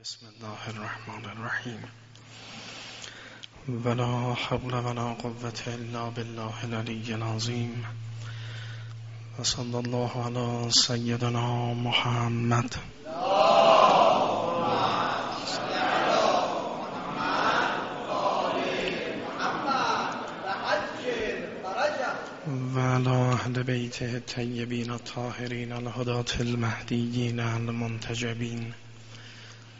بسم الله الرحمن الرحیم. ولا حول ولا قوة الا بالله العلی العظیم. و صلی الله علی سیدنا محمد. و علی اهل بیت الطیبین الطاهرین الهدات المهدیین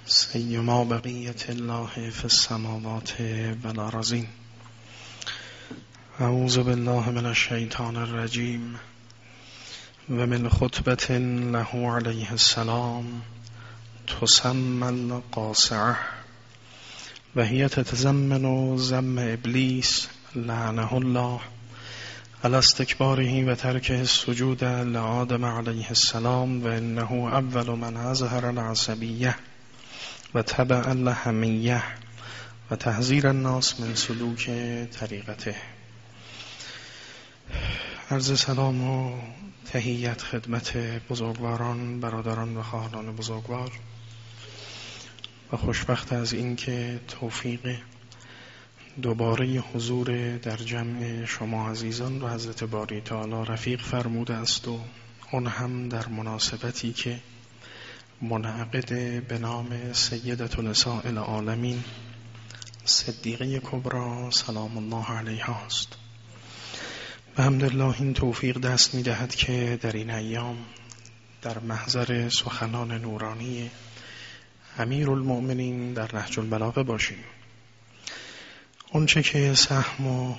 سیما بقیت الله فی السماوات و الارضین. اعوذ بالله من الشیطان الرجیم و من خطبت له علیه السلام تسمى و هی تتزمن زم ابلیس لعنه الله على استکباره و ترک السجود لآدم علیه السلام و انه اول من اظهر العصبیه و طبع الهمیه و تحذیر الناس من سلوک طریقته. عرض سلام و تهیت خدمت بزرگواران برادران و خواهران بزرگوار. و خوشبخت از اینکه توفیق دوباره حضور در جمع شما عزیزان و حضرت باری تعالی رفیق فرموده است و اون هم در مناسبتی که منعقد به نام سیدت نساء العالمین صدیقه کبرا سلام الله علیها است. و همدلله این توفیق دست می دهد که در این ایام در محضر سخنان نورانی امیر المؤمنین در نهج البلاغه باشیم. اونچه که سهم و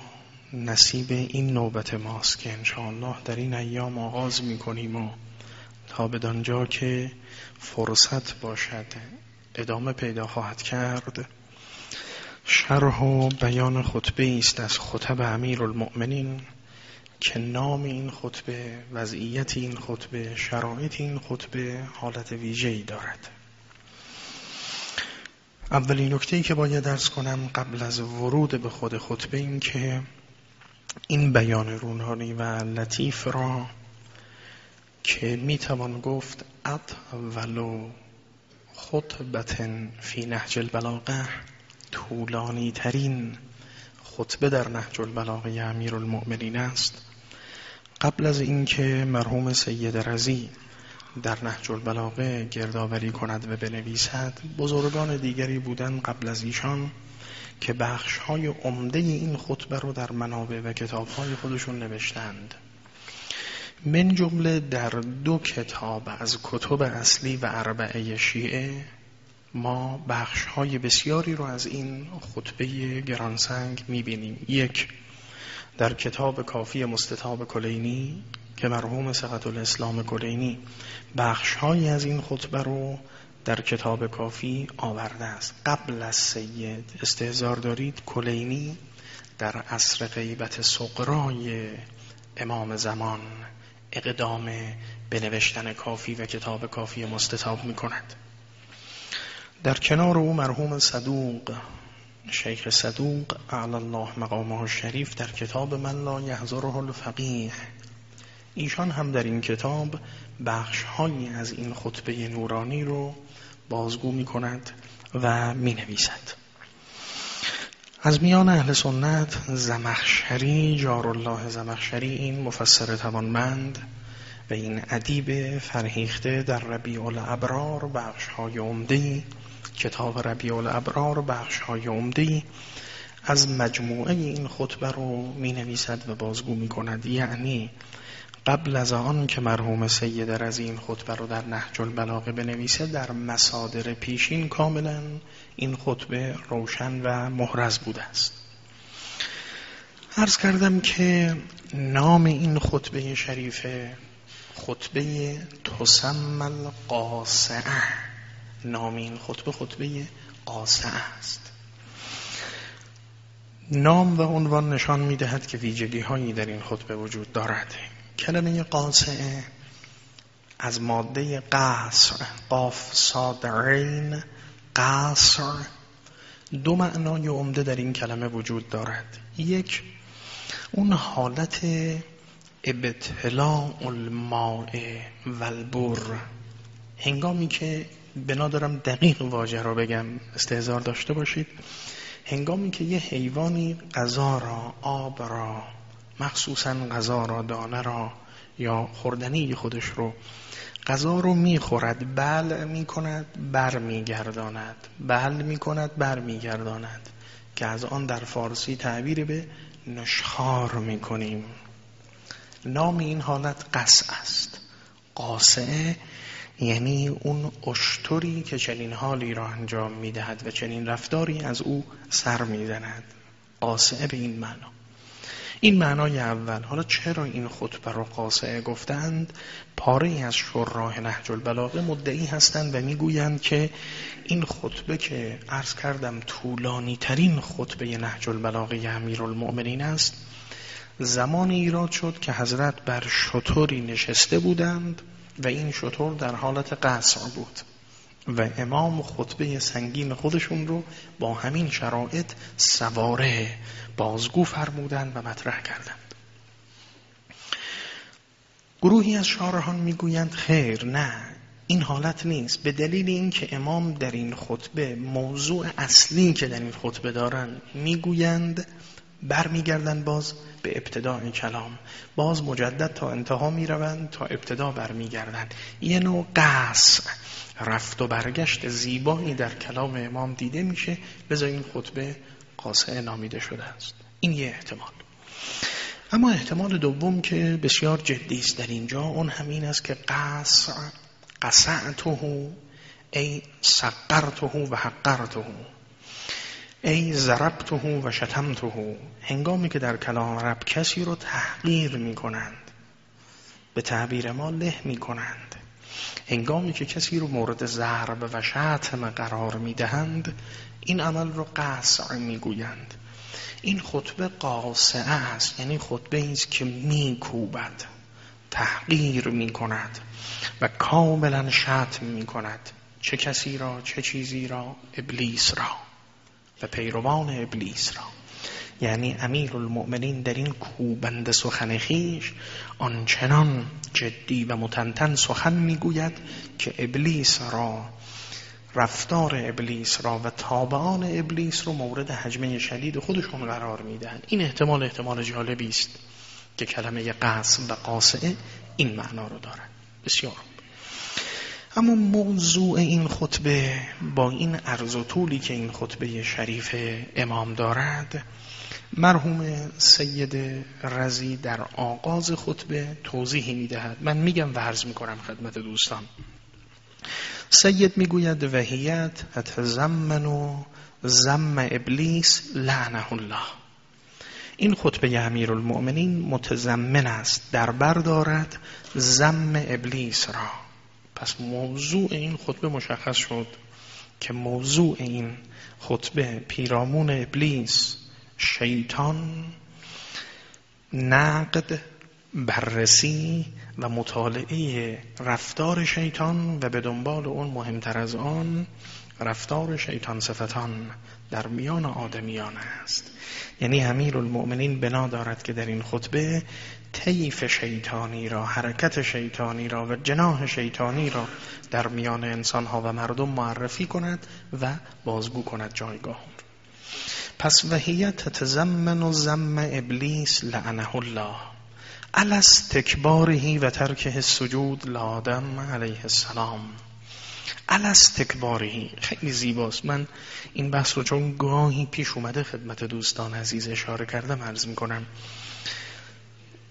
نصیب این نوبت ماست که انشاءالله در این ایام آغاز می کنیم و تا بدانجا که فرصت باشد ادامه پیدا خواهد کرد. شرح و بیان خطبه است از خطب امیر المؤمنین که نام این خطبه وضعیت این خطبه شرایط این خطبه حالت ویژه‌ای دارد. اولین نکته ای که باید درس کنم قبل از ورود به خود خطبه این که این بیان رونانی و لطیف را که می‌توان گفت ولو خطبت فی نهج البلاغه طولانی ترین خطبه در نهج البلاغه امیر المؤمنین است. قبل از اینکه مرحوم سید رزی در نهج البلاغه گردآوری کند و بنویسد بزرگان دیگری بودن قبل از ایشان که بخش های عمده این خطبه رو در منابع و کتاب های خودشون نوشتند. من جمله در دو کتاب از کتب اصلی و اربعه شیعه ما بخش های بسیاری رو از این خطبه گرانسنگ می‌بینیم. یک در کتاب کافی مستطاب کلینی که مرحوم سقط الاسلام کلینی بخش های از این خطبه رو در کتاب کافی آورده است. قبل از سید استهزار دارید کلینی در عصر غیبت سقرای امام زمان اقدام به نوشتن کافی و کتاب کافی مستطاب می کند در کنار او مرحوم صدوق شیخ صدوق اعلی الله مقامه شریف در کتاب من لا یحضره الفقیه. ایشان هم در این کتاب بخش هایی از این خطبه نورانی رو بازگو می کند و می نویسد از میان اهل سنت زمخشری جارالله زمخشری این مفسر توانمند و این ادیب فرهیخته در ربیع الابرار بخش های عمده کتاب ربیع الابرار بخش های عمده از مجموعه این خطبه رو می نویسد و بازگو می کند یعنی قبل از آن که مرحوم سید از این خطبه رو در نهج البلاغه بنویسه در مصادر پیشین کاملا این خطبه روشن و محرز بوده است. عرض کردم که نام این خطبه شریفه خطبه تسمل قاسعه نام این خطبه خطبه قاسعه است. نام و عنوان نشان می دهد که ویژگی هایی در این خطبه وجود دارد. کلمه قاسعه از ماده قصر قاف صادرین قصر. دو معنای عمده در این کلمه وجود دارد. یک اون حالت ابتلاع الماء والبر. هنگامی که بنا دارم دقیق واژه را بگم استهزار داشته باشید. هنگامی که یه حیوانی غذا را آب را مخصوصا غذا را دانه را یا خوردنی خودش رو غذا رو می‌خورد بل می‌کند بر میگرداند بل می‌کند بر میگرداند که از آن در فارسی تعبیر به نشخار می‌کنیم. نام این حالت قص است. قاسعه یعنی اون اشتری که چنین حالی را انجام می‌دهد و چنین رفتاری از او سر می‌زند. قاسعه به این معنا. این معنای اول. حالا چرا این خطبه را قاسعه گفتند؟ پاره از شراه نهج البلاغه مدعی هستند و می‌گویند که این خطبه که عرض کردم طولانی ترین خطبه نهج البلاغه امیر المؤمنین است زمان ایراد شد که حضرت بر شطوری نشسته بودند و این شطور در حالت قصر بود. و امام خطبه سنگین خودشون رو با همین شرایط سواره بازگو فرمودند و مطرح کردند. گروهی از شارحان می‌گویند خیر نه این حالت نیست. به دلیل اینکه امام در این خطبه موضوع اصلی که در این خطبه دارند می‌گویند برمیگردند باز به ابتداء کلام. باز مجدد تا انتها می‌روند تا ابتدا برمیگردند. یه نوع قصر رفت و برگشت زیبایی در کلام امام دیده میشه. بذار این خطبه قاسه نامیده شده است. این یه احتمال. اما احتمال دوم که بسیار جدی است در اینجا اون همین است که قصع قصعته ای سقرته و حقرته ای ضربته و شتمته. هنگامی که در کلام رب کسی رو تحقیر می کنند به تعبیر ما له می کنند هنگامی که کسی رو مورد ضرب و شتم قرار می دهند این عمل رو قصع می گویند این خطبه قاسعه است یعنی خطبه است که می کوبد تحقیر می کند و کاملا شتم می کند چه کسی را چه چیزی را ابلیس را. و پیروان ابلیس را. یعنی امیر المؤمنین در این کوبند سخن خیش آنچنان جدی و متنتن سخن می‌گوید که ابلیس را رفتار ابلیس را و تابعان ابلیس رو مورد حجمه شدید خودشون قرار می‌دهند. این احتمال احتمال جالبی است که کلمه قصم و قاسعه این معنا رو دارد بسیار اما موضوع این خطبه با این عرض و طولی که این خطبه شریف امام دارد مرحوم سید رزی در آغاز خطبه توضیحی می‌دهد. من میگم ورز می‌کنم خدمت دوستان. سید می‌گوید وحیت اتزمن و زم ابلیس لعنه الله. این خطبه امیر المؤمنین متضمن است. در دارد زم ابلیس را. پس موضوع این خطبه مشخص شد که موضوع این خطبه پیرامون ابلیس شیطان نقد بررسی و مطالعه رفتار شیطان و به دنبال اون مهمتر از آن رفتار شیطان صفتان در میان آدمیان است. یعنی امیر المؤمنین بنا دارد که در این خطبه طیف شیطانی را حرکت شیطانی را و جناح شیطانی را در میان انسانها و مردم معرفی کند و بازگو کند جایگاه پس وحیت تتزمن و زم ابلیس لعنه الله. الاس تکبارهی و ترکه سجود لادم علیه السلام. الاس تکبارهی. خیلی زیباست. من این بحث رو چون گاهی پیش اومده خدمت دوستان عزیز اشاره کردم عرض می‌کنم.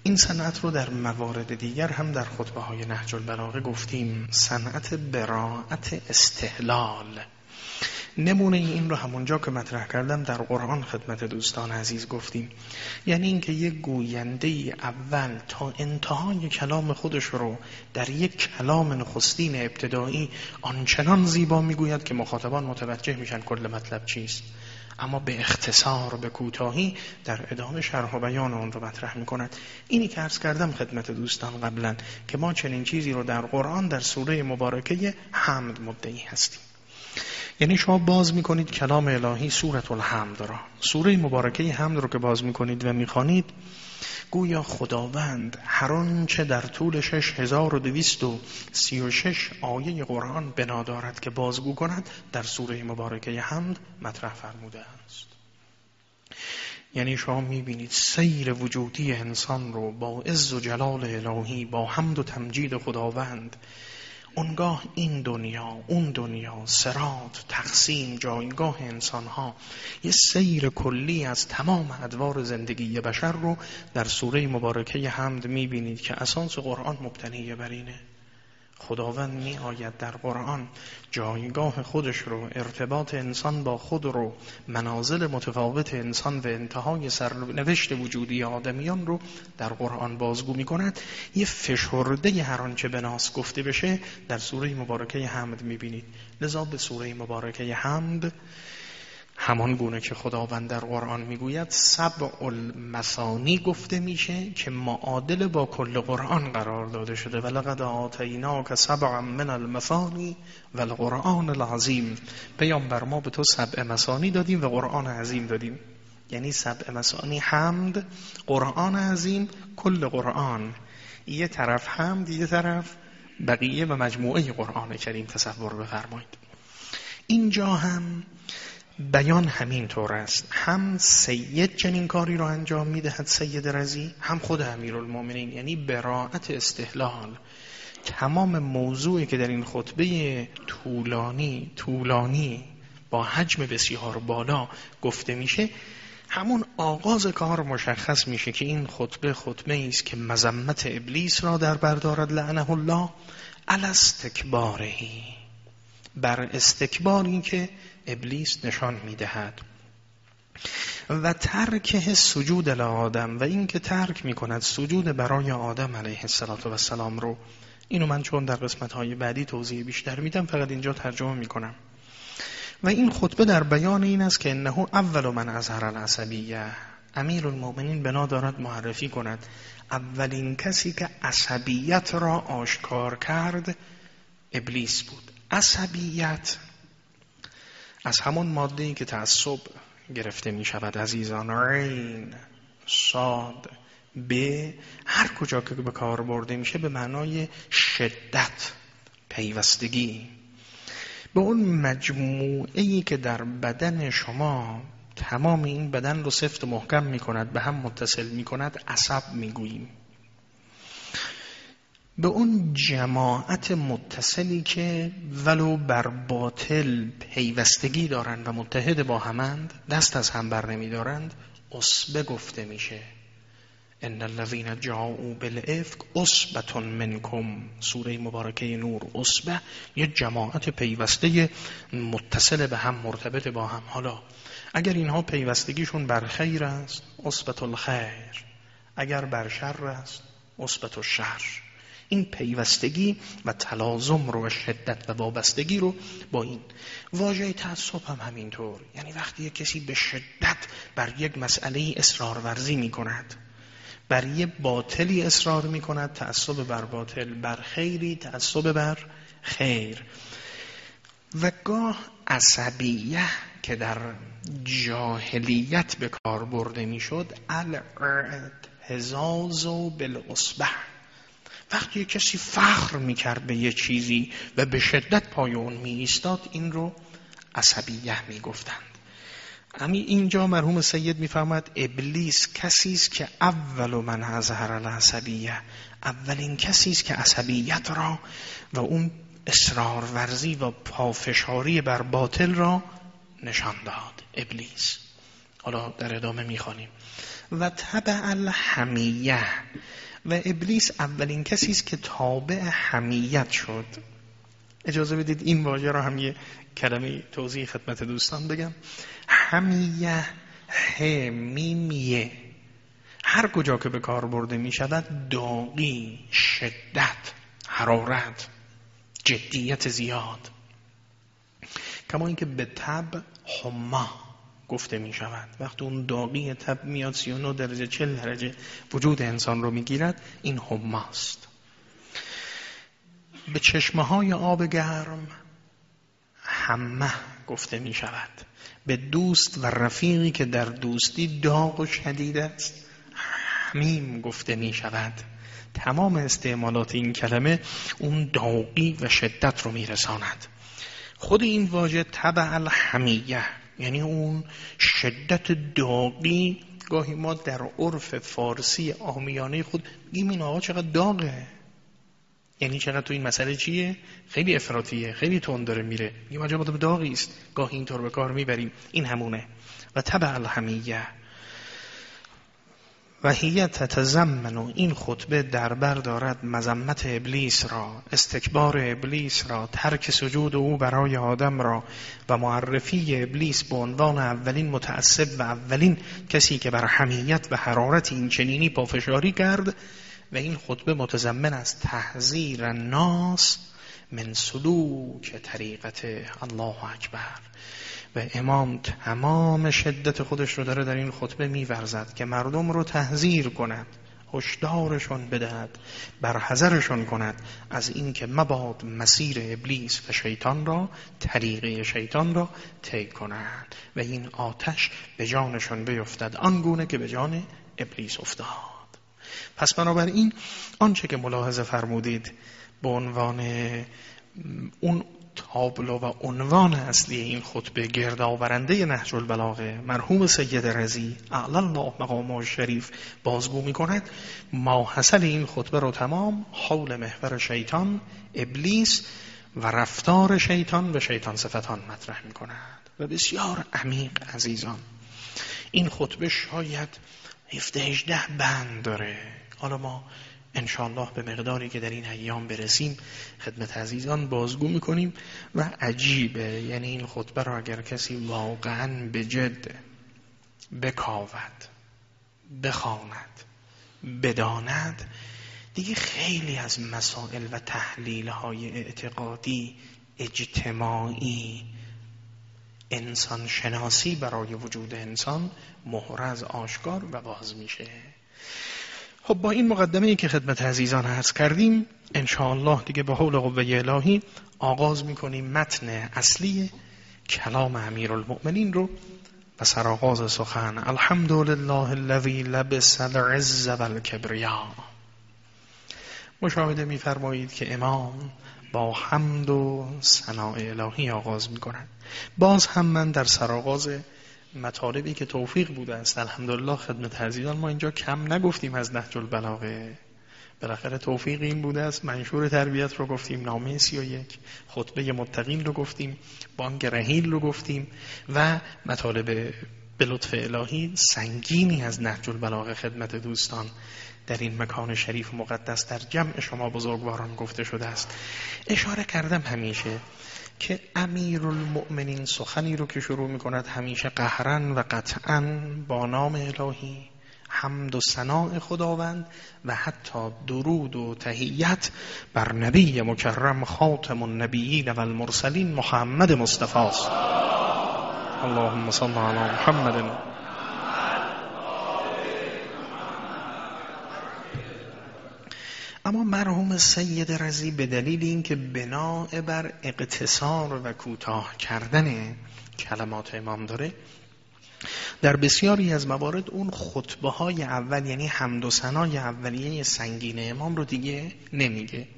این صنعت رو در موارد دیگر هم در خطبه های نهج البلاغه گفتیم. صنعت براعت استحلال. نمونه این رو همونجا که مطرح کردم در قرآن خدمت دوستان عزیز گفتیم. یعنی اینکه یک گوینده اول تا انتهای کلام خودش رو در یک کلام نخستین ابتدایی آنچنان زیبا می‌گوید که مخاطبان متوجه میشن کل مطلب چیست. اما به اختصار به کوتاهی در ادامه شرح و بیان اون رو مطرح می‌کند. اینی که عرض کردم خدمت دوستان قبلا که ما چنین چیزی رو در قرآن در سوره مبارکه حمد مدعی هستیم. یعنی شما باز می‌کنید کلام الهی سورت الحمد را. سوره مبارکه حمد رو که باز می‌کنید و می‌خوانید گویا خداوند هر آنچه در طول 6236 آیه قرآن بنا دارد که بازگو کند در سوره مبارکه حمد مطرح فرموده است. یعنی شما می‌بینید سیر وجودی انسان رو با عز و جلال الهی با حمد و تمجید خداوند اونگاه این دنیا اون دنیا سرات تقسیم جایگاه انسان ها یه سیر کلی از تمام ادوار زندگی بشر رو در سوره مبارکه حمد می‌بینید که اساس قرآن مبتنی بر اینه. خداوند می آید در قرآن. جایگاه خودش رو ارتباط انسان با خود رو منازل متفاوت انسان و انتهای سرنوشت وجودی آدمیان رو در قرآن بازگو می کند یه فشرده هر آنچه به ناس گفته بشه در سوره مبارکه حمد می بینید لذا به سوره مبارکه حمد همان گونه که خداوند در قرآن می‌گوید سبع المثانی گفته میشه که معادل با کل قرآن قرار داده شده. ولقد که سبع من المثانی و القرآن العظیم. پیامبر ما به تو سبع مثانی دادیم و قرآن عظیم دادیم. یعنی سبع مثانی حمد قرآن عظیم کل قرآن. یه طرف حمد یه طرف بقیه و مجموعه قرآن کریم تصور بفرمایید. اینجا هم بیان همین طور است. هم سید چنین کاری رو انجام می‌دهد سید رزی هم خود المومنین یعنی براعت استحلال. تمام موضوعی که در این خطبه طولانی طولانی با حجم بسیار بالا گفته میشه همون آغاز کار مشخص میشه که این خطبه خطبه است که مذمت ابلیس را در بردارد لعنه الله الاستکبارهی بر استکباری که ابلیس نشان می‌دهد. و ترک سجود آدم و اینکه ترک می کند سجود برای آدم علیه السلام رو. اینو من چون در قسمت های بعدی توضیح بیشتر میدم فقط اینجا ترجمه می کنم و این خطبه در بیان این است که انه اول من اظهر العصبیه. امیر المؤمنین بنا دارد معرفی کند. اولین کسی که عصبیت را آشکار کرد ابلیس بود. عصبیت از همون ماده ای که تعصب گرفته می شود عزیزان عین صاد به هر کجا که به کار برده میشه به معنای شدت پیوستگی. به اون مجموعه ای که در بدن شما تمام این بدن رو سفت و محکم می کند به هم متصل می کند عصب می گوییم به اون جماعت متصلی که ولو بر باطل پیوستگی دارند و متحد با همند دست از هم بر نمی دارند اصبه گفته میشه. ان الذين جاءوا بالافك اصبه منکم. سوره مبارکه نور اصبه یه جماعت پیوسته متصل به هم مرتبط با هم. حالا اگر اینها پیوستگیشون بر خیر است اصبت الخیر. اگر بر شر است اصبت الشر. این پیوستگی و تلازم رو و شدت و وابستگی رو با این واژه تعصب هم همینطور. یعنی وقتی یک کسی به شدت بر یک مسئله اصرار ورزی می کند بر یه باطلی اصرار می کند تعصب بر باطل بر خیری تعصب بر خیر. و گاه عصبیه که در جاهلیت به کار برده می‌شد الارتزاز بالعصبه. وقتی کسی فخر می‌کرد به یه چیزی و به شدت پای اون می این رو عصبیه می‌گفتند. امی اینجا مرحوم سید می‌فهمد ابلیس کسی است که اول من اظهر العصبیه اولین کسی است که عصبیت را و اون اصرار ورزی و پافشاری بر باطل را نشان داد. ابلیس. حالا در ادامه می‌خوانیم. و تبع الحمیه. و ابلیس اولین کسی است که تابع حمیت شد. اجازه بدید این واژه را هم یه کلمه توضیح خدمت دوستان بگم. حمیه همیمیه هر کجا که به کار برده می شود داغی شدت حرارت جدیت زیاد. کما اینکه به تب حما گفته می شود وقتی اون داغی تب میاد 39 درجه 40 درجه وجود انسان رو می‌گیرد این هماست به چشمه های آب گرم همه گفته می شود به دوست و رفیقی که در دوستی داغ و شدید است حمیم گفته می شود تمام استعمالات این کلمه اون داغی و شدت رو میرساند. خود این واژه تبع الحمیه. یعنی اون شدت داغی گاهی ما در عرف فارسی آمیانه خود بگیم این آقا چقدر داغه. یعنی چقدر تو این مسئله چیه؟ خیلی افراطیه خیلی تند داره میره. میگیم عجب داغی است. گاهی اینطور به کار می‌بریم. این همونه. و تبع الحمیه. و هی تتزمن و این خطبه در بر دارد مذمت ابلیس را استکبار ابلیس را ترک سجود او برای آدم را و معرفی ابلیس به عنوان اولین متعصب و اولین کسی که بر حمیت و حرارت این چنینی پافشاری کرد و این خطبه متضمن از تحذیر الناس من سلوک طریقت الله اکبر. و امام تمام شدت خودش رو داره در این خطبه میورزد که مردم رو تحذیر کند هشدارشون بدهد برحذرشون کند از اینکه مباد مسیر ابلیس و شیطان را طریقه شیطان را طی کنند و این آتش به جانشون بیفتد آنگونه که به جان ابلیس افتاد. پس بنابراین آنچه که ملاحظه فرمودید به عنوان اون تابلو و عنوان اصلی این خطبه گردآورنده نهج البلاغه مرحوم سید رزی اعلی الله مقام شریف بازگو می کند ماحصل این خطبه رو تمام حول محور شیطان ابلیس و رفتار شیطان و شیطان صفتان مطرح می کند و بسیار عمیق عزیزان این خطبه شاید 17 18 بند داره. حالا ما انشاءالله به مقداری که در این ایام برسیم خدمت عزیزان بازگو می‌کنیم و عجیبه. یعنی این خطبه را اگر کسی واقعا به جد بکاود بخواند بداند دیگه خیلی از مسائل و تحلیل های اعتقادی اجتماعی انسان شناسی برای وجود انسان محرز آشکار و باز میشه. خب با این مقدمه ای که خدمت عزیزان عرض کردیم الله دیگه به حول قوه الهی آغاز می‌کنیم متن اصلی کلام امیر المؤمنین رو و سرآغاز سخن. الحمد لله الذي لبس العز والكبرياء مشاهده میفرمایید که امام با حمد و ثناء الهی آغاز می‌کنند باز هم من در سرآغاز مطالبی که توفیق بوده است. الحمدلله خدمت عزیزان ما اینجا کم نگفتیم از نهج البلاغه. بالاخره توفیق این بوده است. منشور تربیت رو گفتیم نامه سی و یک خطبه متقین رو گفتیم بانک رهیل رو گفتیم و مطالب به لطف الهی سنگینی از نهج البلاغه خدمت دوستان در این مکان شریف مقدس در جمع شما بزرگواران گفته شده است. اشاره کردم همیشه که امیر المؤمنین سخنی رو که شروع می کند همیشه قهرن و قطعا با نام الهی حمد و ثناء خداوند و حتی درود و تهیت بر نبی مکرم خاتم النبیین و المرسلین محمد مصطفی است. اللهم صل علی محمد. اما مرحوم سید رزی به دلیل اینکه بنا بر اقتصار و کوتاه کردن کلمات امام داره در بسیاری از موارد اون خطبه های اول یعنی حمد و ثنای اولیه سنگین امام رو دیگه نمیگه.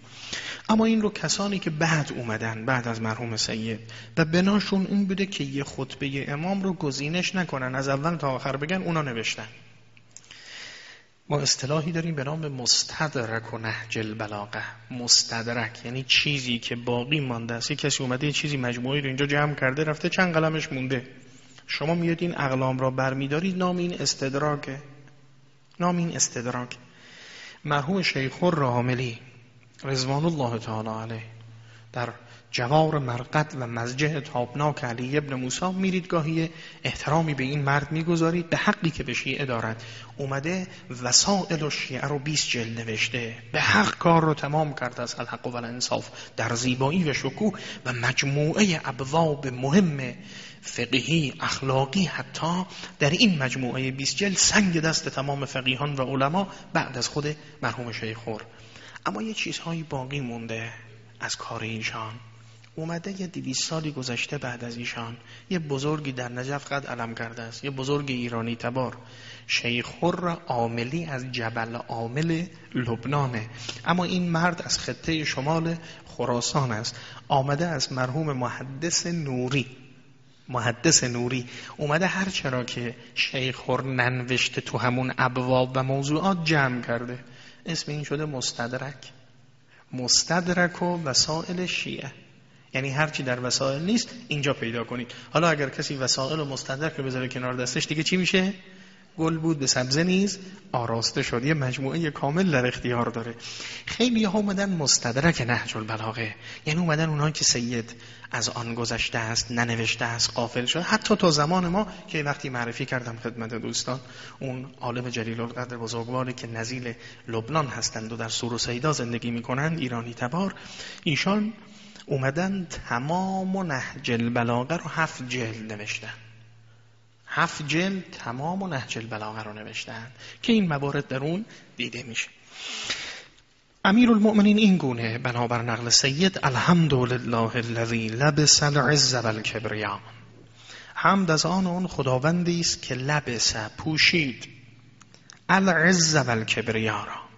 اما این رو کسانی که بعد اومدن بعد از مرحوم سید و بناشون این بوده که یه خطبه امام رو گزینش نکنن از اول تا آخر بگن اونا نوشتن. ما اصطلاحی داریم به نام مستدرک و نهج البلاغه. مستدرک یعنی چیزی که باقی مانده است. کسی اومده یه چیزی مجموعی رو اینجا جمع کرده رفته چند قلمش مونده. شما میاد این اقلام را برمیدارید نام این استدراکه نام این استدراک. مرحوم شیخ الراملی رضوان الله تعالی علیه. در جوار مرقد و مزجه تابناک علی ابن موسی میرید گاهی احترامی به این مرد می‌گذارید به حقی که به شیعه دارد. اومده وسائل و شیعه رو 20 جلد نوشته. به حق کار رو تمام کرده از الحق و الانصاف در زیبایی و شکوه و مجموعه ابواب مهم فقهی اخلاقی حتی در این مجموعه 20 جلد سنگ دست تمام فقیهان و علما بعد از خود مرحوم شیخور اما یه چیزهایی باقی مونده. از کار ایشان. اومده یه دیویس سالی گذشته بعد از ایشان. یه بزرگی در نجف قد علم کرده است. یه بزرگ ایرانی تبار. شیخور عاملی از جبل عامل لبنانه. اما این مرد از خطه شمال خراسان است. آمده از مرحوم محدث نوری. محدث نوری. اومده هر چرا که شیخور ننوشته تو همون ابواب و موضوعات جمع کرده. اسم این شده مستدرک. مستدرک و وسائل شیعه. یعنی هرچی در وسائل نیست اینجا پیدا کنید. حالا اگر کسی وسائل و مستدرک رو بذاره کنار دستش دیگه چی میشه؟ گل بود به سبزه نیز آراسته شد. یه مجموعه کامل در اختیار داره. خیلی ها اومدن مستدرک نهج البلاغه. یعنی اومدن اونایی که سید از آن گذشته است ننوشته است قافل شد. حتی تا زمان ما که وقتی معرفی کردم خدمت دوستان اون عالم جلیل القدر بزرگواری که نزیل لبنان هستند و در سور و سیدا زندگی می‌کنند ایرانی تبار ایشان اومدن تمام و نهج البلاغه رو هفت جلد نوشتن. هفت جلد تمام و نهج البلاغه رو نوشتن که این موارد در اون دیده میشه. امیر المؤمنین این گونه بنابر نقل سید الحمدلله الذی لبس العز والکبریا. حمد از آن اون خداوندی است که لبس پوشید. العز والکبریا را.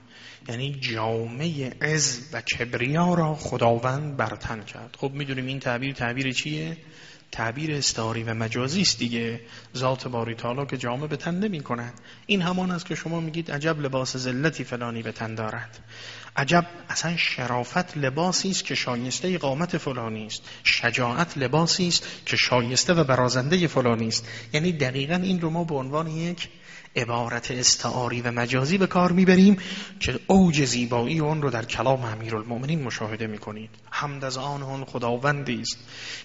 یعنی جامعه عز و کبریا را خداوند برتن کرد. خب می‌دونیم این تعبیر تعبیر چیه؟ تعبیر استعاری و مجازی است دیگه. ذات باری تعالی که جامعه به تن نمی کند این همان است که شما میگید عجب لباس ذلتی فلانی به تن دارد. عجب اصلا شرافت لباسی است که شایسته قامت فلانی است. شجاعت لباسی است که شایسته و برازنده فلانی است. یعنی دقیقا این رو ما به عنوان یک عبارت استعاری و مجازی به کار می‌بریم که اوج زیبایی اون رو در کلام امیرالمؤمنین مشاهده می‌کنید. حمد از آن اون خداوندی است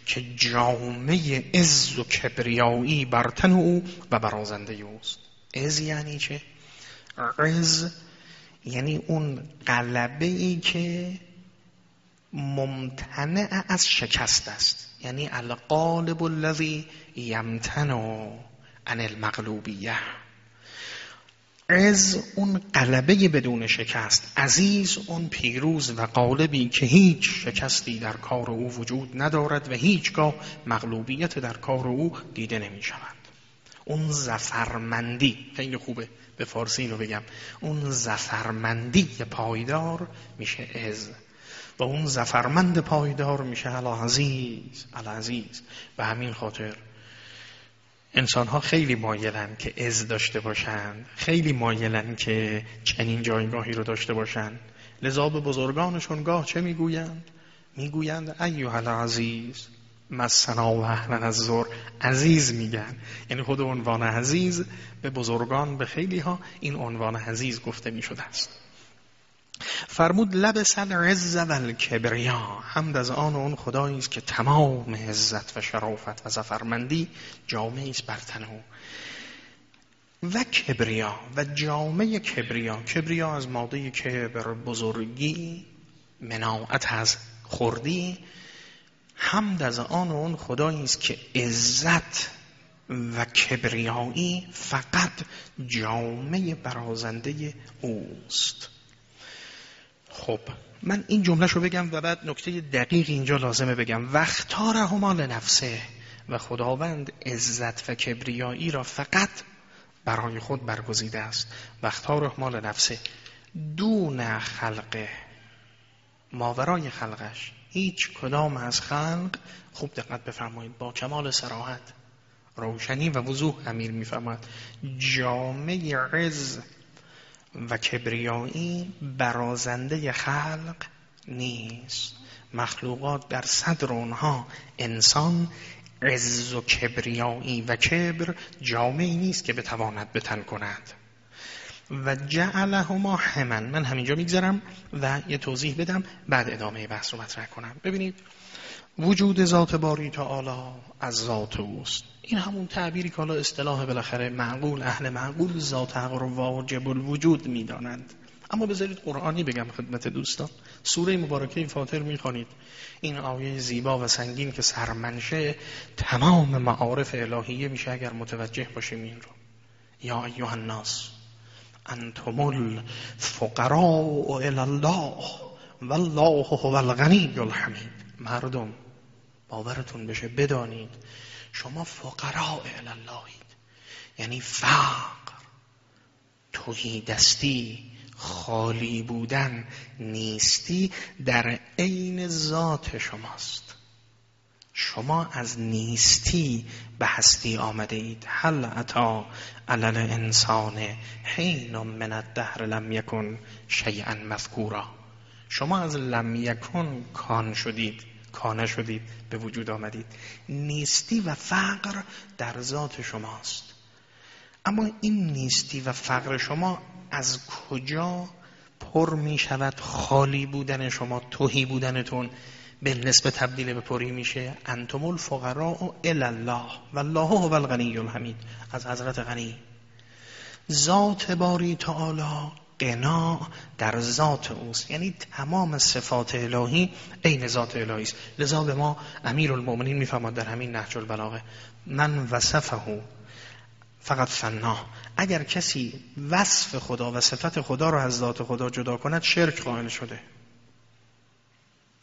که جامعه عز و کبریایی بر تن او و برازنده اوست. عز یعنی چه؟ عز یعنی اون قلبه ای که ممتنع از شکست است. یعنی القالب الذی یمتنع عن المغلوبیه. از اون قلبه بدون شکست عزیز اون پیروز و قالبی که هیچ شکستی در کار او وجود ندارد و هیچگاه مغلوبیت در کار او دیده نمی شود اون زفرمندی خیلی خوبه به فارسی رو بگم اون زفرمندی پایدار میشه از و اون زفرمند پایدار میشه العزیز العزیز به همین خاطر انسان ها خیلی مایلن که از داشته باشند خیلی مایلن که چنین جایگاهی رو داشته باشند لذا به بزرگانشون گاه چه می‌گویند؟ می‌گویند ایوه العزیز مسنا و اهلا از زور عزیز میگن. یعنی خود عنوان عزیز به بزرگان به خیلی ها این عنوان عزیز گفته می‌شده است. فرمود لبس العز و کبریا حمد از آن اون خدایی است که تمام عزت و شرافت و زفرمندی جامعه است بر تن او. و کبریا و جامعه کبریا کبریا از ماده کبر بزرگی مناعت از خوردی حمد از آن اون خدایی است که عزت و کبریایی فقط جامعه برازنده اوست. خب. من این جمله رو بگم و بعد نکته دقیق اینجا لازمه بگم. وقتار همال نفسه و خداوند عزت و کبریایی را فقط برای خود برگزیده است. وقتار همال نفسه. دون خلقه. ماورای خلقش. هیچ کدام از خلق خوب دقت بفرمایید با کمال سراحت روشنی و وضوح امیر میفرماد جامعه عز و کبریایی برازنده خلق نیست. مخلوقات در صدر اونها انسان عز و کبریایی و کبر جامعی نیست که بتواند بتن کند. و جعلهما همن من همینجا میگذرم و یه توضیح بدم بعد ادامه بحث رو مطرح کنم. ببینید وجود ذات باری تعالی از ذات اوست. این همون تعبیری که حالا اصطلاح بالاخره معقول اهل معقول ذات حق رو واجب الوجود می‌دانند. اما بذارید قرآنی بگم خدمت دوستان. سوره مبارکه فاطر می‌خوانید. این آیه زیبا و سنگین که سرمنشه تمام معارف الهیه میشه اگر متوجه باشیم این رو. یا ایوه الناس انتم الفقراء الله والله هو الغنی الحمید. مردم باورتون بشه بدانید شما فقراء اللهید یعنی فقر توهی دستی خالی بودن نیستی در عین ذات شماست. شما از نیستی به هستی آمده اید. هل عطا علل انسان حین من الدهر لم یکن شیئا مذکورا. شما از لم یکن کان شدید. کانه شدید به وجود آمدید. نیستی و فقر در ذات شماست. اما این نیستی و فقر شما از کجا پر می شود خالی بودن شما توهی بودنتون؟ به نسبت تبدیل به پری میشه انتم الفقراء الله و الله هو الغنی الحمید. از حضرت غنی. ذات باری تعالی قنا در ذات اوست. یعنی تمام صفات الهی عین ذات الهی است. لذا به ما امیر المؤمنین در همین نهج البلاغه من وصفه فقط فنا. اگر کسی وصف خدا و صفت خدا رو از ذات خدا جدا کند شرک قائل شده.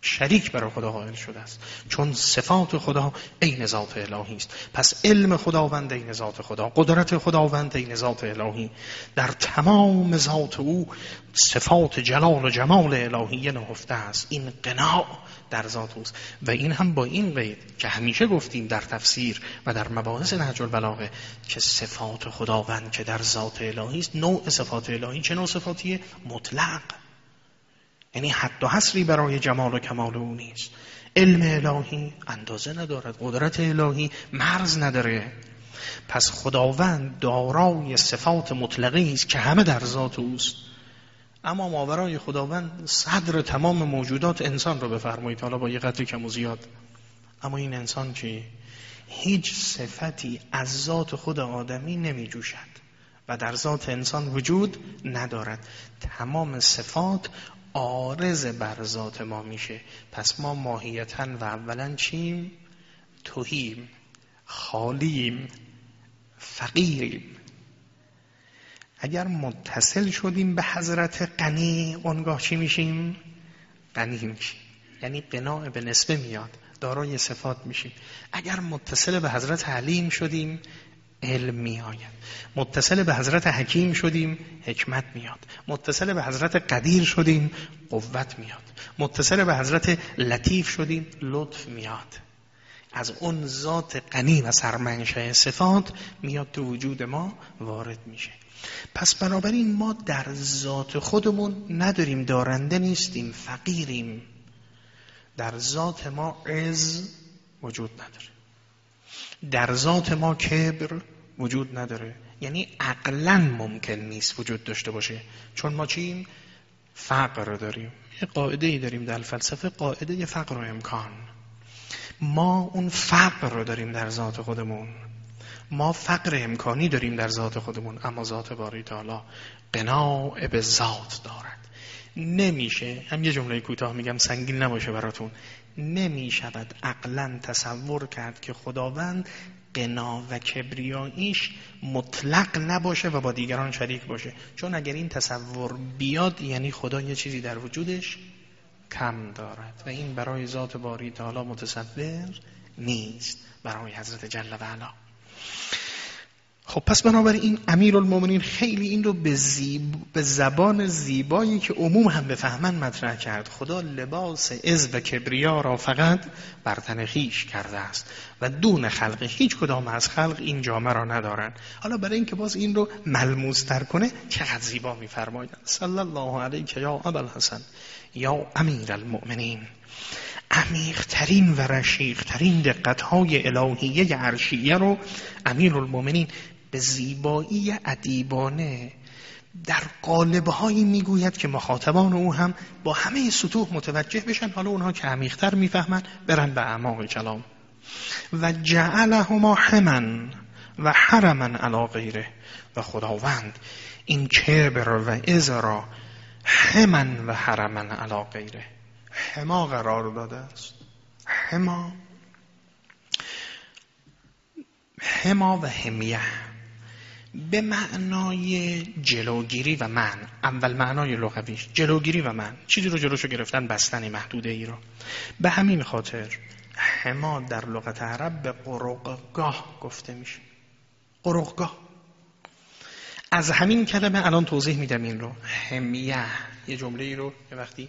شریک برای خدا قائل شده است. چون صفات خدا عین ذات الهی است. پس علم خداوند عین ذات خدا قدرت خداوند عین ذات الهی. در تمام ذات او صفات جلال و جمال الهی نهفته است. این قناع در ذات اوست. و این هم با این قید که همیشه گفتیم در تفسیر و در مباحث نهج البلاغه که صفات خداوند که در ذات الهی است نوع صفات الهی چه نوع صفاتیه؟ مطلق. یعنی حد و حصری برای جمال و کمال او نیست. علم الهی اندازه ندارد قدرت الهی مرز نداره. پس خداوند دارای صفات مطلقی است که همه در ذات اوست. اما ماورای خداوند صدر تمام موجودات انسان رو بفرمایید حالا با یه قدری کم و زیاد. اما این انسان که هیچ صفتی از ذات خود آدمی نمی جوشد و در ذات انسان وجود ندارد. تمام صفات آرز بر ذات ما میشه. پس ما ماهیتا و اولا چیم؟ توهیم خالیم فقیریم. اگر متصل شدیم به حضرت قنی اونگاه چی میشیم؟ قنی میشیم. یعنی قناع به نسبه میاد دارای صفات میشیم. اگر متصل به حضرت علیم شدیم علم می آید متصل به حضرت حکیم شدیم حکمت میاد. متصل به حضرت قدیر شدیم قوت میاد. متصل به حضرت لطیف شدیم لطف میاد. از اون ذات غنی و سرمنشه صفات میاد تو وجود ما وارد میشه. پس بنابراین ما در ذات خودمون نداریم دارنده نیستیم فقیریم. در ذات ما عز وجود نداره. در ذات ما کبر وجود نداره. یعنی عقلا ممکن نیست وجود داشته باشه. چون ما چیم؟ فقر رو داریم. یه قاعده ای داریم در فلسفه قاعده فقر و امکان. ما اون فقر رو داریم در ذات خودمون. ما فقر امکانی داریم در ذات خودمون اما ذات باری تعالی قناع به ذات دارد. نمیشه هم یه جمله کوتاه میگم سنگین نباشه براتون. نمی‌شود عقلا تصور کرد که خداوند قنا و کبریاییش مطلق نباشه و با دیگران شریک باشه. چون اگر این تصور بیاد یعنی خدا یه چیزی در وجودش کم دارد و این برای ذات باری تعالی متصور نیست برای حضرت جل و علا. خب پس بنابراین امیر المومنین خیلی این رو به, به زبان زیبایی که عموم هم بفهمن مطرح کرد. خدا لباس از و کبریا را فقط بر تن خیش کرده است و دون خلق هیچ کدام از خلق این جامعه را ندارن حالا برای اینکه باز این رو ملموستر کنه چقدر زیبا میفرماید صلی الله علیه یا ابوالحسن یا امیر المؤمنین عمیقترین و رشیقترین دقتهای الهیه عرشیه رو امیر المؤمنین به زیبایی ادیبانه. در قالبهایی می‌گوید که مخاطبان او هم با همه سطوح متوجه بشن. حالا اونها که عمیقتر می‌فهمن برن به اعماق کلام. و جعلهما حمن و حرمن علا غیره. و خداوند این کبر و از را حمن و حرمن علا غیره. حما قرار داده است. حما. حما و حمیه. به معنای جلوگیری و من. اول معنای لغویش جلوگیری و من. چیزی رو جلوشو گرفتن بستن محدوده ای رو. به همین خاطر حما در لغت عرب به قرقگاه گفته میشه. قرقگاه از همین کلمه الان توضیح میدم این رو. حمیه. یه جمله ای رو که وقتی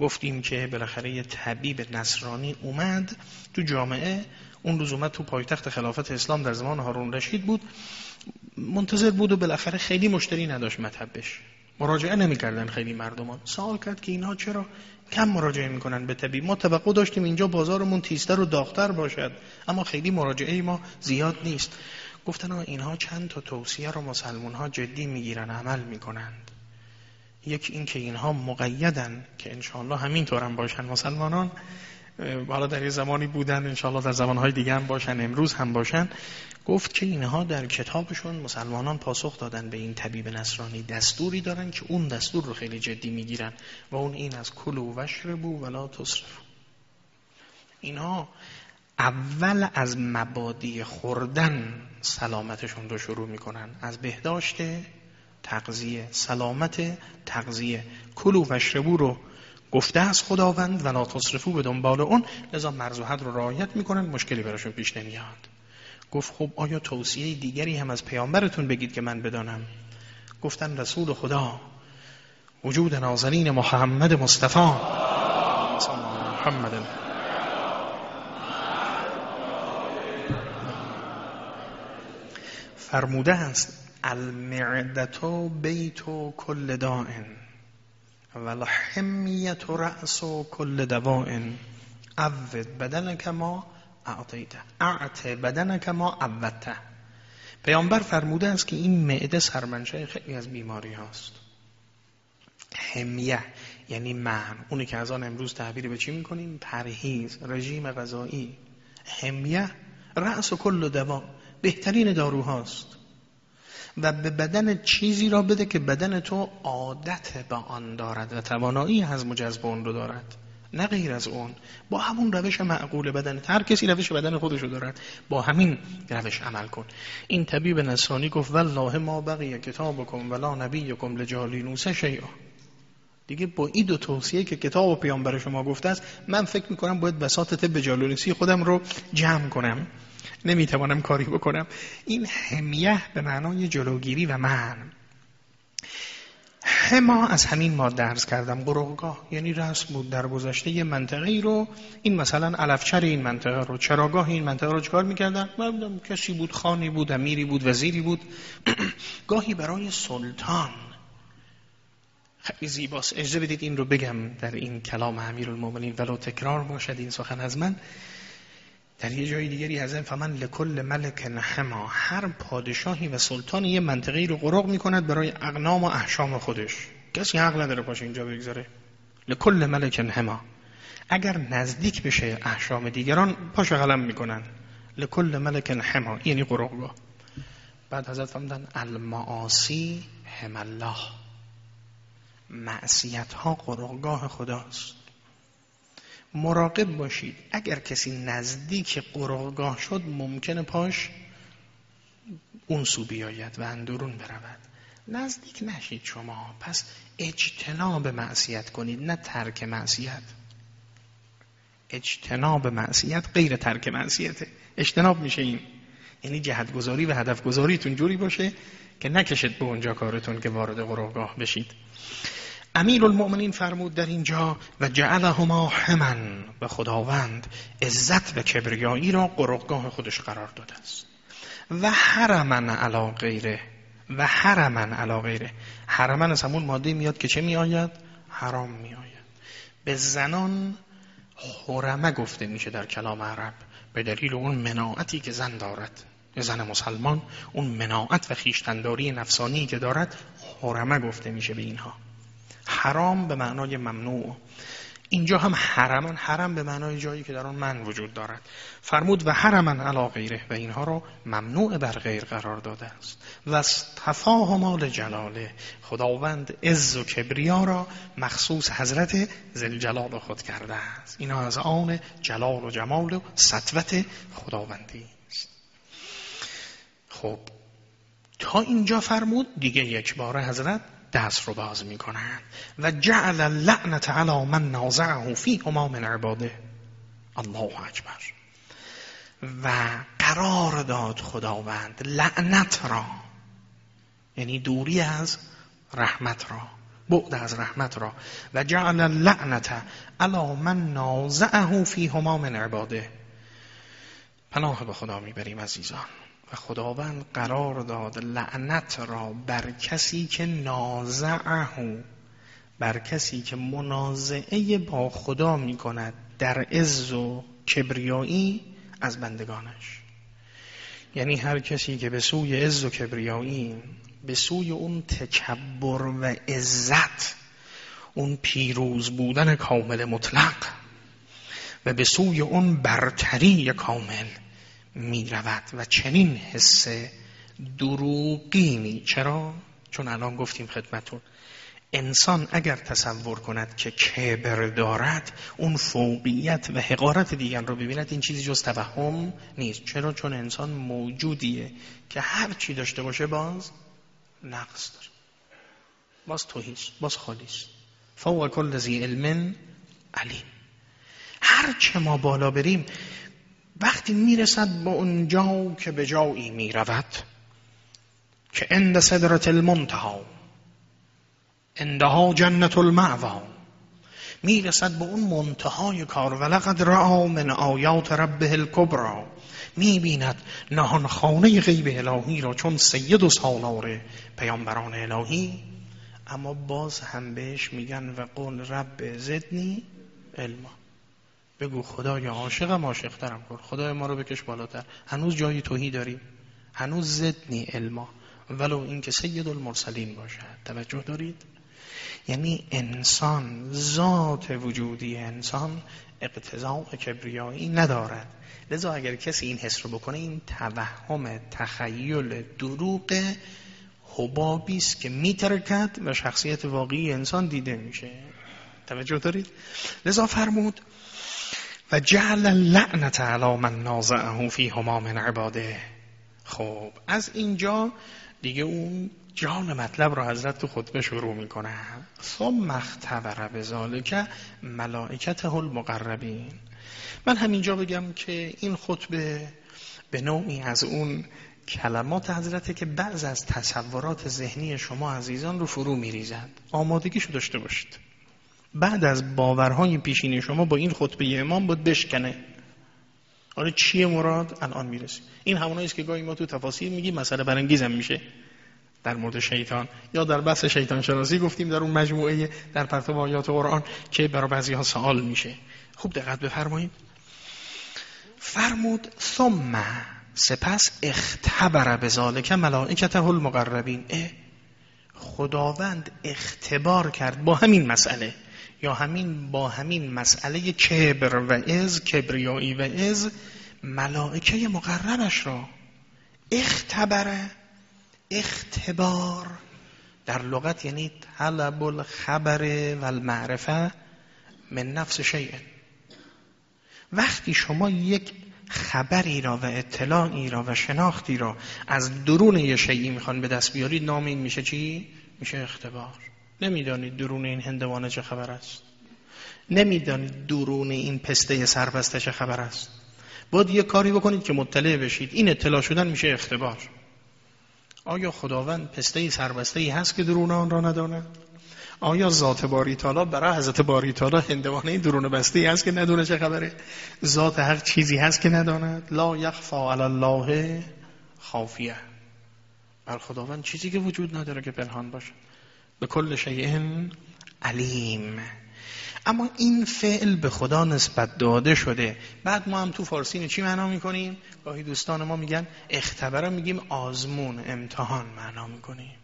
گفتیم که بالاخره یه طبیب نصرانی اومد تو جامعه. اون روز اومد تو پایتخت خلافت اسلام در زمان هارون رشید بود. منتظر بود و بالاخره خیلی مشتری نداشت مطبش مراجعه نمی‌کردن خیلی مردمان. سوال کرد که اینها چرا کم مراجعه می‌کنن به طبیب؟ ما توقع داشتیم اینجا بازارمون تیزتر و داغتر باشد. اما خیلی مراجعه ما زیاد نیست. گفتن اینها چند تا توصیه رو مسلمون ها جدی می‌گیرن عمل می‌کنند. یک این که اینها مقیدن که انشاءالله همینطور هم باشن مسلمانان. حالا در یه زمانی بودن انشاءالله در زمانهای دیگه هم باشن امروز هم باشن. گفت که اینها در کتابشون مسلمانان پاسخ دادن به این طبیب نصرانی دستوری دارن که اون دستور رو خیلی جدی می‌گیرن و اون این از کل و وشربو ولا تصرف. اینها اول از مبادی خوردن سلامتشون رو شروع می‌کنن. از بهداشت تغذیه سلامت تغذیه. کلو و شربو رو گفته از خداوند و لا تصرفو به دنبال اون. لذا مرز و حد رو رعایت می‌کنن مشکلی براشون پیش نمیاد. گفت خب آیا توصیه دیگری هم از پیامبرتون بگید که من بدانم؟ گفتن رسول خدا وجود نازنین محمد مصطفی. محمد. فرموده است المعدتو بیتو کل دائن والحمیت رأس کل دوائن عود بدنک ما اعطیته. اعت بدنک ما عودته پیامبر فرموده است که این معده سرمنشه خیلی از بیماری هاست. حمیه یعنی من اونی که از آن امروز تعبیر به چی می‌کنیم؟ پرهیز رژیم غذایی. حمیه رأس و کل دوا بهترین داروهاست و به بدن چیزی را بده که بدن تو عادت به آن دارد و توانایی از مجذب اون رو دارد. نه غیر از اون. با همون روش معقول بدن هر کسی روش بدن خودش رو دارد. با همین روش عمل کن. این طبیب نصرانی گفت والله ما بقیه کتابکم ولا نبیکم لجالینوس شیئا. دیگه با این دو توصیه که کتاب و پیامبر شما گفته است من فکر می‌کنم باید بساط طب جالینوسی خودم رو جمع کنم. نمی‌توانم کاری بکنم. این همیه به معنای جلوگیری و من هما از همین ما درس کردم قرقگاه یعنی رسم بود در گذشته یه منطقه رو این مثلا علفچر این منطقه رو. چراگاه این منطقه رو چکار می‌کردن؟ کسی بود خانی بود امیری بود وزیری بود. گاهی برای سلطان. خیلی زیباست. اجازه بدید این رو بگم در این کلام امیر المومنین ولو تکرار باشد این سخن از من. در یه جای دیگری از این فمن لکل ملک نحما هر پادشاهی و سلطانی یه منطقی رو قرق می‌کند برای اقنام و احشام خودش. کسی حق نداره پاش اینجا بگذاره. لکل ملک نحما. اگر نزدیک بشه احشام دیگران پاش قلم می‌کنن. لکل ملک نحما یعنی قرقگاه بعد حضرت فرمودن المعاصی هم الله معصیت ها قرقگاه خداست. مراقب باشید. اگر کسی نزدیک قرارگاه شد ممکنه پاش اون سو بیاید و اندرون برود. نزدیک نشید شما. پس اجتناب معصیت کنید نه ترک معصیت. اجتناب معصیت غیر ترک معصیته. اجتناب میشه این. یعنی جهت گذاری و هدف گذاریتون جوری باشه که نکشید به اونجا کارتون که وارد قرارگاه بشید. امیر المؤمنین فرمود در اینجا و جعلهما همن و خداوند عزت و کبریایی را قرقگاه خودش قرار داده است. و حرمن علا غیره و حرمن علا غیره. حرمن از همون ماده میاد که چه میآید؟ حرام میآید. به زنان حرمه گفته میشه در کلام عرب به دلیل اون مناعتی که زن دارد. زن مسلمان اون مناعت و خیشتنداری نفسانی که دارد حرمه گفته میشه به اینها. حرام به معنای ممنوع. اینجا هم حرمن حرم به معنای جایی که در آن من وجود دارد. فرمود و حرمن علا غیره و اینها را ممنوع بر غیر قرار داده است. و تفاهم جلاله خداوند عز و کبریا را مخصوص حضرت زلجلال خود کرده است. اینا از آن جلال و جمال و سطوت خداوندی است. خب تا اینجا فرمود دیگه یک بار حضرت دست رو باز می‌کنن. و جعل لعنت علی من نازعه فی هما من عباده الله اکبر. و قرار داد خداوند لعنت را. یعنی دوری از رحمت را. بعد از رحمت را. و جعل اللعنت علی من نازعه فی هما من عباده پناه به خدا می‌بریم عزیزان. و خداوند قرار داد لعنت را بر کسی که نازعه بر کسی که منازعه با خدا می کند در عز و کبریایی از بندگانش. یعنی هر کسی که به سوی عز و کبریایی به سوی اون تکبر و عزت اون پیروز بودن کامل مطلق و به سوی اون برتری کامل می رود و چنین حس دروغینی چرا؟ چون الان گفتیم خدمتون. انسان اگر تصور کند که کبر دارد اون فوقیت و حقارت دیگر رو ببیند این چیزی جز توهم نیست. چرا؟ چون انسان موجودیه که هر چی داشته باشه باز نقص داره. باز توهیست باز خالیست. فوق کل زی علم علیم. هر چه ما بالا بریم وقتی می‌رسد به اونجا که به جایی می‌رود که اند صدرت المنتها اندها جنت المعوا می‌رسد به اون منتهای کار. ولقد را من آیات ربه الکبرا می‌بیند نهان خانه غیب الهی را چون سید و سالار پیامبران الهی. اما باز هم بهش میگن و قول رب زدنی علما. بگو خدای عاشقم عاشقترم کن. خدای ما رو بکش بالاتر. هنوز جایی توهی داریم. هنوز زدنی علما. ولو اینکه سید المرسلین باشد. توجه دارید؟ یعنی انسان ذات وجودی انسان اقتضاء کبریایی ندارد. لذا اگر کسی این حس رو بکنه این توهم تخیل دروغ حبابی است که میترکد و شخصیت واقعی انسان دیده میشه. توجه دارید؟ لذا فرمود و جعل لعنت علی من نازعه فی هما من عباده. خب از اینجا دیگه اون جان مطلب رو حضرت تو خطبه شروع می‌کنه. ثم اختبر به ذالک ملائکته المقربین. من همینجا بگم که این خطبه به نوعی از اون کلمات حضرته که بعض از تصورات ذهنی شما عزیزان رو فرو میریزند آمادگیشو داشته باشید. بعد از باورهای پیشینی شما با این خطبه امام بود بشکنه. حالا چیه مراد؟ الان می‌رسیم. این همونایی است که گاهی ما تو تفاصیل میگیم مسئله برانگیزم میشه. در مورد شیطان یا در بحث شیطان شناسی گفتیم در اون مجموعه در پرتو آیات قرآن که برای بعضی ها سوال میشه. خوب دقت بفرمایید. فرمود ثم سپس اختبر به ذالک ملائکته المقربین. خداوند اختبار کرد با همین مسئله. یا همین با همین مسئله کبر و از کبریایی و از ملائکه مقربش را اختبره اختبار. در لغت یعنی طلب الخبر و المعرفه من نفس شیء. وقتی شما یک خبری را و اطلاعی را و شناختی را از درون یه شیعی می‌خوان به دست بیارید نام این میشه چی؟ میشه اختبار. نمی‌دانید درون این هندوانه چه خبر است. نمی‌دانید درون این پسته سربسته چه خبر است. باید یه کاری بکنید که مطلع بشید. این اطلاع شدن میشه اختبار. آیا خداوند پسته سربسته ای هست که درون آن را نداند؟ آیا ذات باری تعالی برای حضرت باری تعالی هندوانه درون بسته ای هست که ندونه چه خبره؟ ذات هر چیزی هست که نداند؟ لا یخفا علی الله خافیه. بر خداوند چیزی که وجود نداره که پنهان باشه. به کل شیء علیم اما این فعل به خدا نسبت داده شده. بعد ما هم تو فارسی چی معنا می‌کنیم؟ گاهی دوستان ما میگن اختبره میگیم آزمون امتحان معنا می‌کنیم.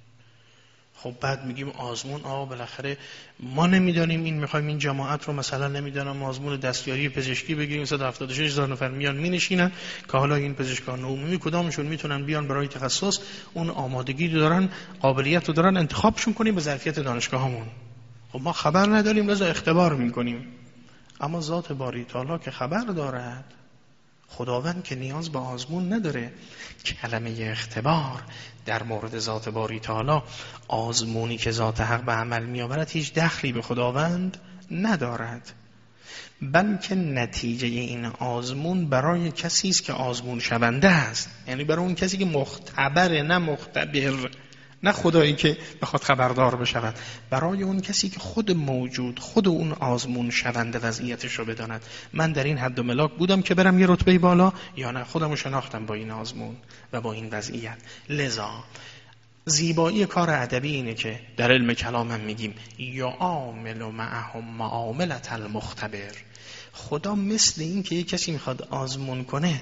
خب بعد میگیم آزمون آقا بالاخره ما نمی‌دانیم این می‌خوایم این جماعت رو مثلا نمی‌دانم آزمون دستیاری پزشکی بگیریم 176 هزار نفر میان مینشینن که حالا این پزشکان عمومی کدامشون می‌تونن بیان برای تخصص اون آمادگی دارن قابلیت رو دارن انتخابشون کنیم به ظرفیت دانشگاهمون. خب ما خبر نداریم لذا اختبار می‌کنیم. اما ذات باری تعالی که خبر دارد خداوند که نیاز به آزمون نداره. کلمه اختبار در مورد ذات باری تعالی. آزمونی که ذات حق به عمل میآورد هیچ دخلی به خداوند ندارد. بلکه نتیجه این آزمون برای کسی است که آزمون شونده است. یعنی برای اون کسی که مختبره نه مختبر. نه خدایی که بخواد خبردار بشود. برای اون کسی که خود موجود خود اون آزمون شونده وضعیتش رو بداند. من در این حد و ملاک بودم که برم یه رتبه بالا یا نه خودم رو شناختم با این آزمون و با این وضعیت. لذا زیبایی کار ادبی اینه که در علم کلام هم میگیم یا عامل و معهم معاملت المختبر. خدا مثل این که یه کسی می‌خواد آزمون کنه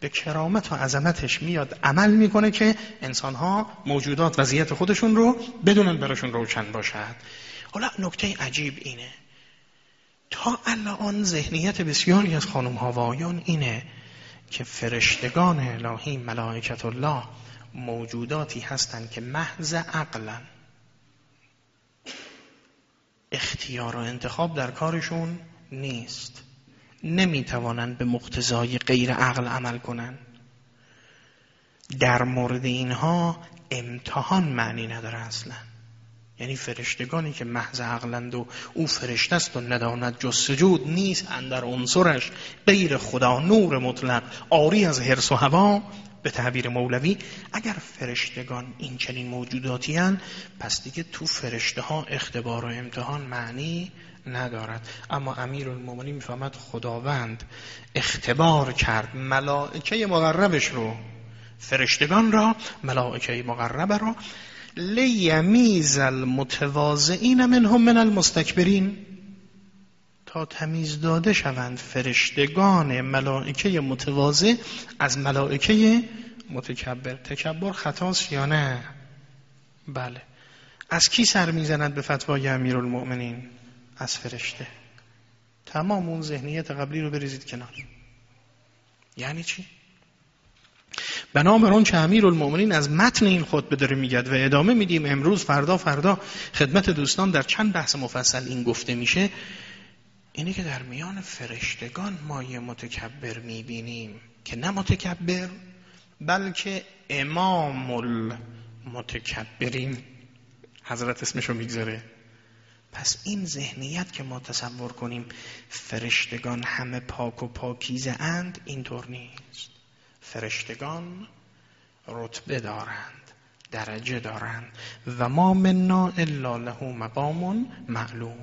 به کرامت و عظمتش میاد عمل می‌کنه که انسانها موجودات وضعیت خودشون رو بدونن براشون روشن باشد. حالا نکته عجیب اینه. تا الان ذهنیت بسیاری از خانم هاوایان اینه که فرشتگان الهی ملائکت الله موجوداتی هستند که محض عقلن. اختیار و انتخاب در کارشون نیست. نمی‌توانند به مقتضای غیر عقل عمل کنند. در مورد اینها امتحان معنی نداره اصلا. یعنی فرشتگانی که محض عقلند و او فرشته است و نداند جز سجود نیست اندر عنصرش غیر خدا نور مطلق آری از حرس و هوا. به تعبیر مولوی اگر فرشتگان این چنین موجوداتی هن پس دیگه تو فرشته ها اختبار و امتحان معنی ندارد. اما امیر المومنی می‌فهمد خداوند اختبار کرد ملائکه مقربش رو فرشتگان را ملائکه مقربه را لیمیز المتواضعین منهم من المستکبرین. تا تمیز داده شوند فرشتگان ملائکه متواضع از ملائکه متکبر. تکبر خطاست یا نه؟ بله. از کی سر می‌زند به فتوای امیرالمؤمنین؟ از فرشته. تمام اون ذهنیت قبلی رو بریزید کنار. یعنی چی؟ بنابر که امیر المؤمنین از متن این خطبه داره میگد و ادامه میدیم امروز فردا فردا خدمت دوستان در چند بحث مفصل این گفته میشه. اینه که در میان فرشتگان ما یه متکبر می‌بینیم که نه متکبر بلکه امام المتکبرین حضرت اسمشو می‌گذاره. پس این ذهنیت که ما تصور کنیم فرشتگان همه پاک و پاکیزه اند اینطور نیست. فرشتگان رتبه دارند درجه دارند و ما منا الا له مقام معلوم.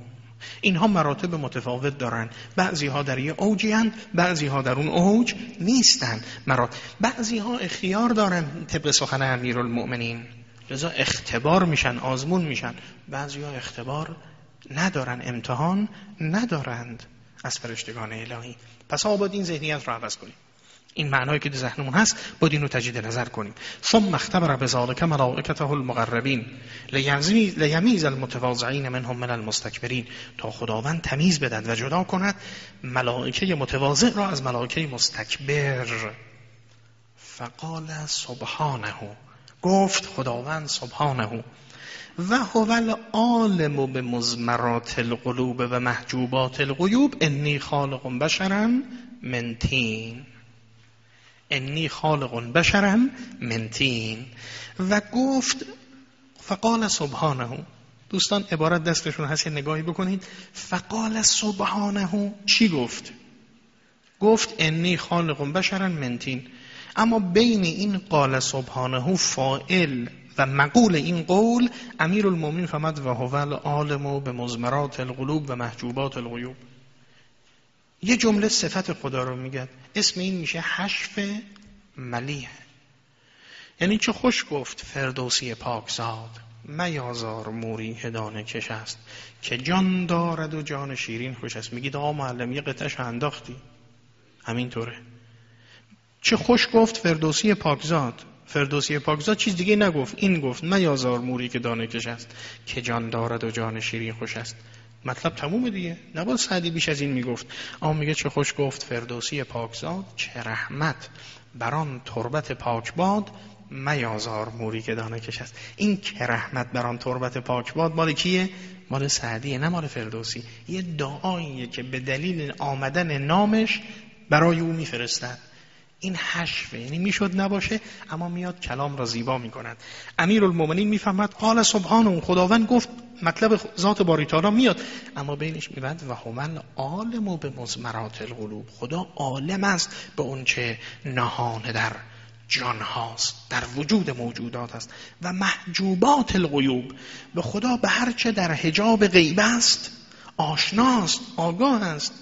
اینها مراتب متفاوت دارند. بعضی ها در یه اوجی هند بعضی ها در اون اوج نیستند. مراتب بعضی ها اختیار دارن طبق سخن امیرالمؤمنین. لذا اختبار میشن آزمون میشن. بعضی ها اختبار ندارن امتحان ندارند از فرشتگان الهی. پس آباد این ذهنیت رو عوض کنیم. این معنایی که در ذهنمون هست باید تجدید نظر کنیم. ثم اختبر بذالک ملائکته المقربین. لیمیز المتواضعین منهم من المستکبرین. تا خداوند تمیز بدد و جدا کند ملائکه متواضع را از ملائکه مستکبر. فقال سبحانه. گفت خداوند سبحانه. و هو العالم به مزمرات القلوب و محجوبات الغیوب انی خالق بشرا منتین انی خالق بشرا منتین و گفت فقال سبحانه. دوستان عبارت دستشون هست نگاهی بکنید. فقال سبحانه. چی گفت؟ گفت انی خالق بشرا منتین اما بین این قال سبحانه فائل و مقول این قول امیر المومین فهمد و هو العالم به مزمرات القلوب و محجوبات الغیوب. یه جمله صفت خدا رو میگه. اسم این میشه حشف ملیح. یعنی چه خوش گفت فردوسی پاکزاد میازار موری هدانه کش است که جان دارد و جان شیرین خوش است. میگید آقا معلم یه قطعش انداختی. همینطوره. چه خوش گفت فردوسی پاکزاد فردوسی پاکزاد چیز دیگه نگفت. این گفت میازار موری که دانه کش است که جان دارد و جان شیرین خوش است. مطلب تمومه دیگه. نباید سعدی بیش از این می‌گفت. اما میگه چه خوش گفت فردوسی پاکزاد چه رحمت. بران تربت پاک باد میازار موری که دانه کش است. این که رحمت بران تربت پاک باد مال کیه؟ مال سعدیه نه مال فردوسی. یه دعاییه که به دلیل آمدن نامش برای او میفرستد این حشفه یعنی می‌شد نباشه اما میاد کلام را زیبا می‌کند. امیر المومنین می‌فهمد قال سبحان اون خداوند گفت مطلب ذات باریتالا میاد. اما بینش میبند و همن عالم به مزمرات القلوب. خدا عالم است به اونچه نهانه در جان هاست در وجود موجودات است. و محجوبات الغیوب به خدا به هرچه در حجاب غیب است آشناست آگاه است.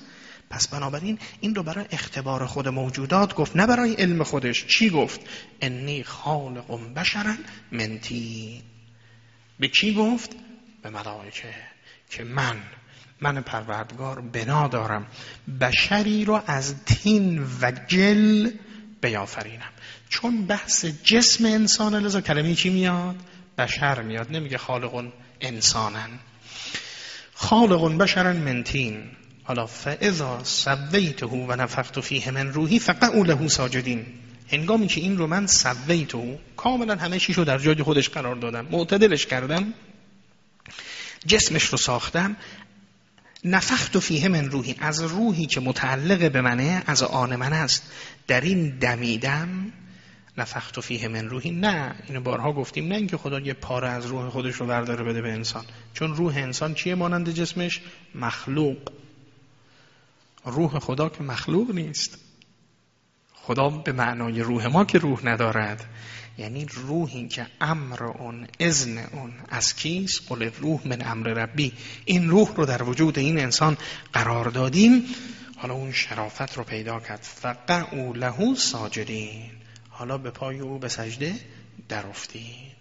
پس بنابراین این رو برای اختبار خود موجودات گفت نه برای علم خودش. چی گفت؟ انی خالق بشرا منتی به کی گفت؟ به ملائکه که من من پروردگار بنا دارم. بشری رو از تین و جل بیافرینم. چون بحث جسم انسان لذا کلمه چی میاد؟ بشر میاد. نمیگه خالق انسانن. خالق بشرا منتین حالا فاذا سویته و نفخت فیه من روحی فقعوا له ساجدین هنگامی که این رو من سویته کاملا همه چیشو در جای خودش قرار دادم معتدلش کردم جسمش رو ساختم نفخت فیه من روحی از روحی که متعلق به منه از آن من است در این دمیدم نفخت فیه من روحی. نه اینو بارها گفتیم نه اینکه خدا یه پاره از روح خودش رو برداره بده به انسان. چون روح انسان چیه مانند جسمش؟ مخلوق. روح خدا که مخلوق نیست. خدا به معنای روح ما که روح ندارد. یعنی روحی که امر اون اذن اون از کیست؟ قل روح من امر ربی. این روح رو در وجود این انسان قرار دادیم. حالا اون شرافت رو پیدا کرد. او له ساجدین. حالا به پای او به سجده در افتید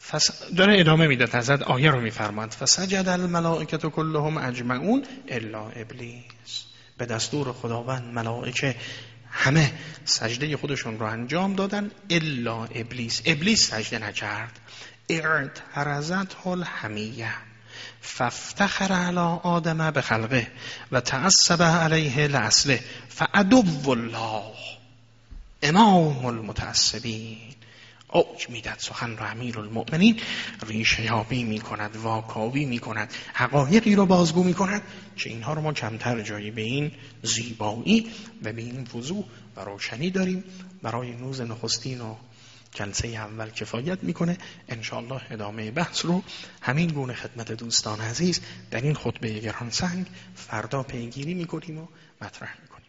فس... داره ادامه میده. تزد آیه رو میفرماد فسجد الملائکت کلهم اجمعون الا ابلیس. به دستور خداوند ملائکه همه سجده خودشون رو انجام دادن الا ابلیس. ابلیس سجده نکرد. اعترزت حل همیه فافتخر علی آدم به خلقه و تعصب علیه لعسله فعدو الله. امام المتعصبین. اوج میدد سخن را امیر المؤمنین ریشه یابی می کند واکاوی می کند حقایقی رو بازگو می کند که اینها رو ما کمتر جایی به این زیبایی و به این وضوح و روشنی داریم. برای نوز نخستین و جلسه اول کفایت می‌کنه. انشاءالله ادامه بحث رو همین گونه خدمت دوستان عزیز در این خطبه گران سنگ فردا پیگیری می‌کنیم و مطرح